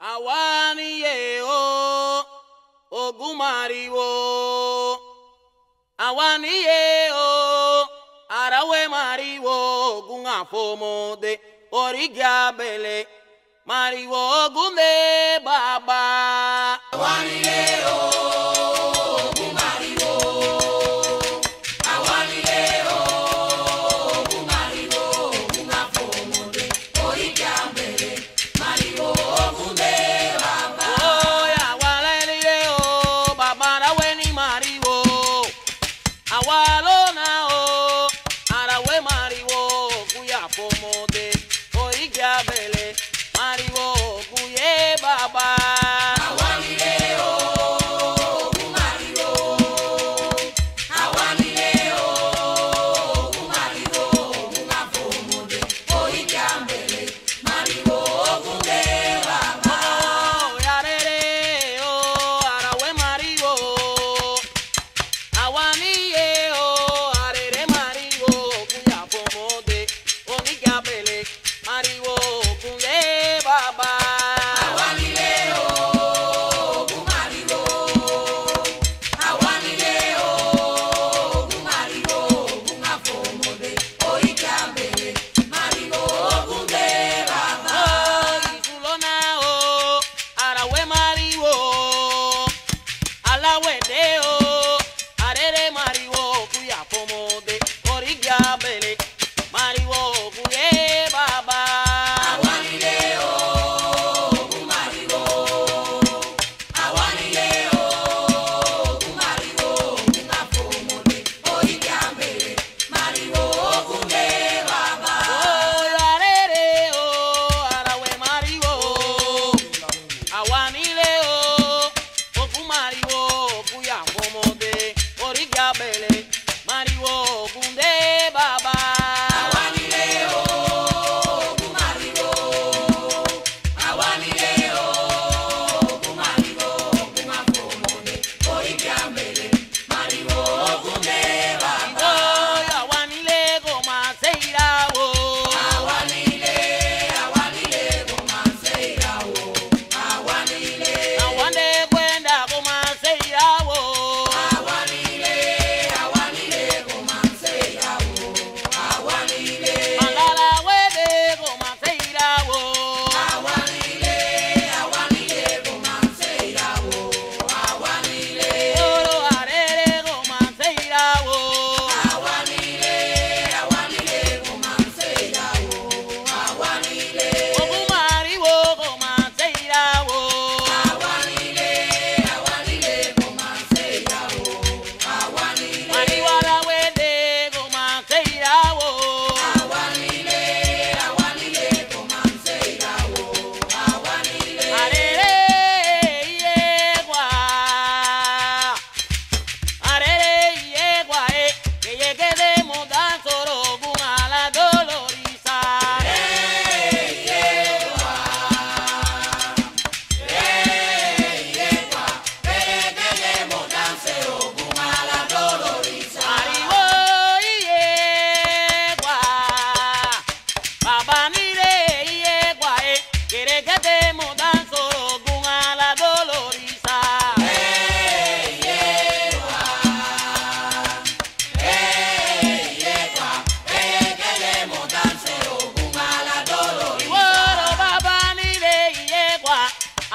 Awaniye o ogumariwo, awaniye o àràwé mariwo ogun àfọmọdé orígi abẹlé màrìwò ogun dé bàbá. o. ya mele,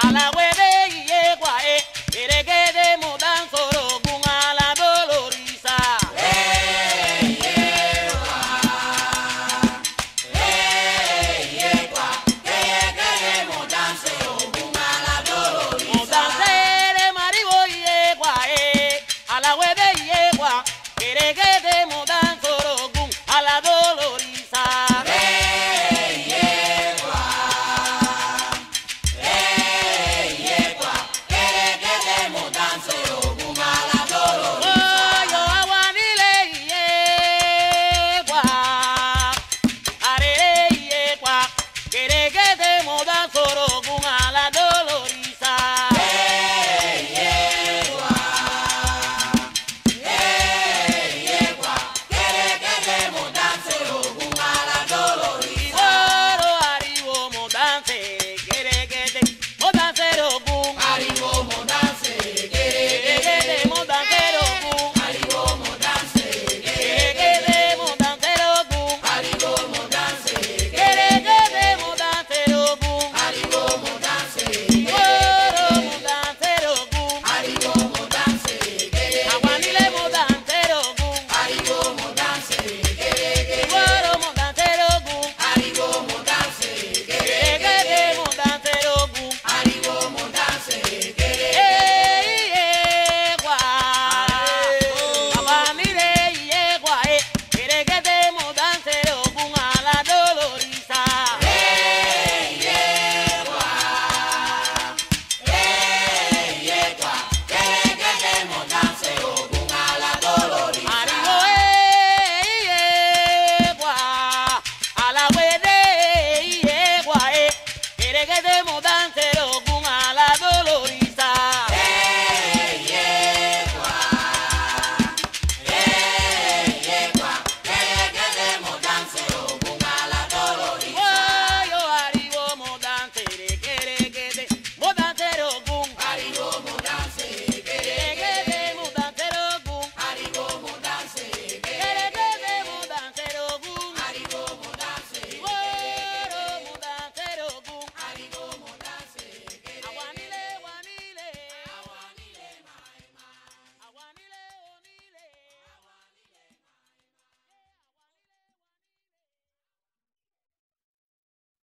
a la buena.